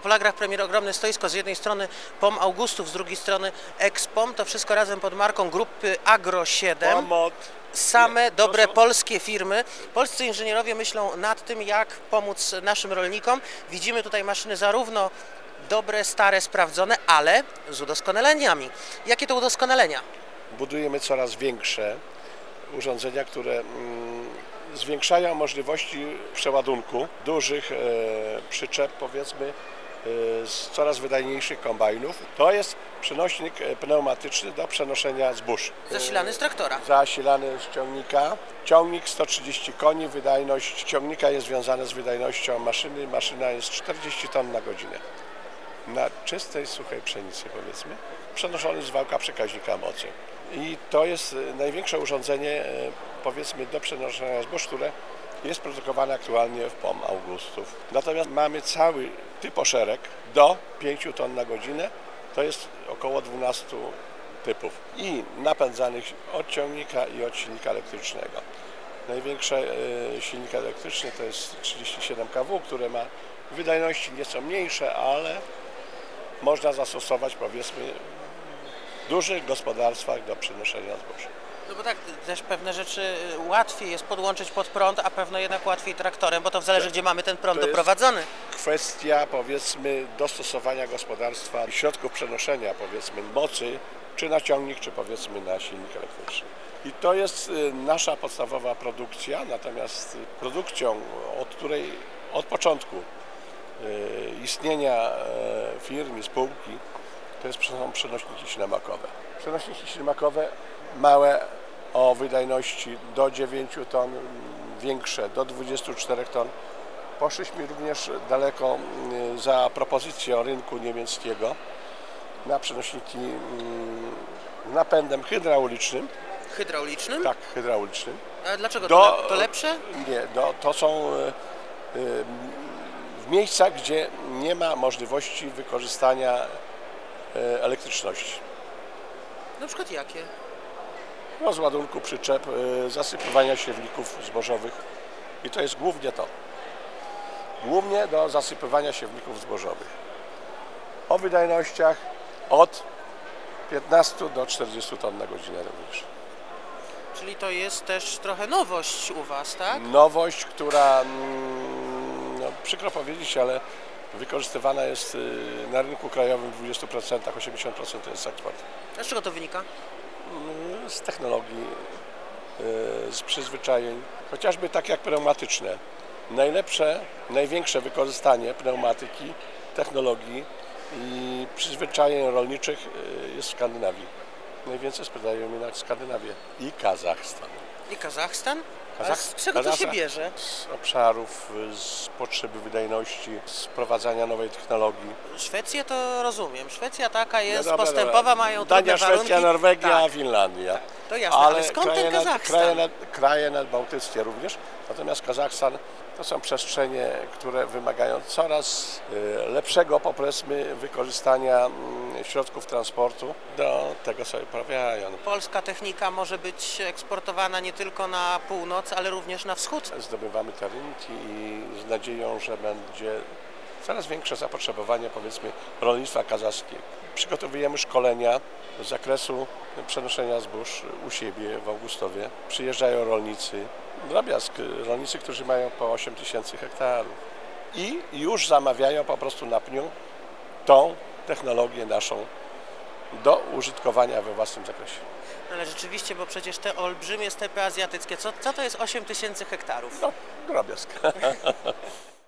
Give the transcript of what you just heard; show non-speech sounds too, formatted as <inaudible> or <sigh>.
Na Polagrach premier ogromne stoisko, z jednej strony POM Augustów, z drugiej strony Expom, to wszystko razem pod marką grupy Agro 7. Pomot. Same dobre polskie firmy. Polscy inżynierowie myślą nad tym, jak pomóc naszym rolnikom. Widzimy tutaj maszyny zarówno dobre, stare, sprawdzone, ale z udoskonaleniami. Jakie to udoskonalenia? Budujemy coraz większe urządzenia, które mm, zwiększają możliwości przeładunku dużych e, przyczep, powiedzmy, z coraz wydajniejszych kombajnów. To jest przenośnik e, pneumatyczny do przenoszenia zbóż. Zasilany z traktora. zasilany z ciągnika. Ciągnik 130 koni, wydajność ciągnika jest związana z wydajnością maszyny. Maszyna jest 40 ton na godzinę. Na czystej, suchej pszenicy powiedzmy, przenoszony z wałka przekaźnika mocy. I to jest największe urządzenie powiedzmy do przenoszenia zbóż, które jest produkowane aktualnie w POM Augustów. Natomiast mamy cały typoszereg do 5 ton na godzinę. To jest około 12 typów i napędzanych od ciągnika i od silnika elektrycznego. Największe e, silnik elektryczny to jest 37 kW, które ma wydajności nieco mniejsze, ale można zastosować powiedzmy w dużych gospodarstwach do przenoszenia zboża. No bo tak, też pewne rzeczy y, łatwiej jest podłączyć pod prąd, a pewno jednak łatwiej traktorem, bo to zależy, gdzie mamy ten prąd To jest- doprowadzony. Kwestia powiedzmy dostosowania gospodarstwa i środków przenoszenia powiedzmy mocy czy na ciągnik, czy powiedzmy na silnik elektryczny. I to jest y, nasza podstawowa produkcja, natomiast y, produkcją, od której od początku istnienia e, firmy, spółki, to jest, są przenośniki ślimakowe. Przenośniki ślimakowe małe o wydajności do 9 ton, większe do 24 ton. Poszliśmy również daleko mm, za propozycją rynku niemieckiego na przenośniki mm, napędem hydraulicznym, Hydraulicznym? tak, hydraulicznym. A dlaczego Do- to lepsze? Nie, no, to są e, e, w miejscach, gdzie nie ma możliwości wykorzystania e, elektryczności. Na przykład jakie? Rozładunku przyczep, e, zasypywania siewników zbożowych i to jest głównie to. Głównie do zasypywania siewników zbożowych. O wydajnościach od 15 do 40 ton na godzinę również. Czyli to jest też trochę nowość u Was, tak? Nowość, która, mm, no, przykro powiedzieć, ale wykorzystywana jest y, na rynku krajowym w 20%, 80% to jest eksport. A z czego to wynika? Z technologii, y, z przyzwyczajeń, chociażby tak jak pneumatyczne. Najlepsze, największe wykorzystanie pneumatyki, technologii i przyzwyczajeń rolniczych y, jest w Skandynawii. Najwięcej sprzedają jednak Skandynawię i Kazachstan. I Kazachstan? Kazach- z czego to się bierze? z obszarów, z potrzeby wydajności, z wprowadzania nowej technologii. Szwecję to rozumiem. Szwecja taka jest No dobra, postępowa, dobra. mają Dania, trudne warunki. Szwecja, Norwegia, Tak, Finlandia. To jasne, ale, skąd kraje, ten nad, Kazachstan? kraje, nad, kraje nadbałtyckie również. Natomiast Kazachstan to są przestrzenie, które wymagają coraz y, lepszego powiedzmy wykorzystania mm, środków transportu. Do tego sobie uprawiają. Polska technika może być eksportowana nie tylko na północ, ale również na wschód. zdobywamy te rynki i z nadzieją, że będzie coraz większe zapotrzebowanie powiedzmy rolnictwa kazachskiego. Przygotowujemy szkolenia z zakresu przenoszenia zbóż u siebie w Augustowie. Przyjeżdżają rolnicy, drobiazg, rolnicy, którzy mają po 8 tysięcy hektarów i już zamawiają po prostu na pniu tą technologię naszą do użytkowania we własnym zakresie. No Ale rzeczywiście, bo przecież te olbrzymie stepy azjatyckie, co, co to jest 8 tysięcy hektarów? No, drobiazg. <laughs>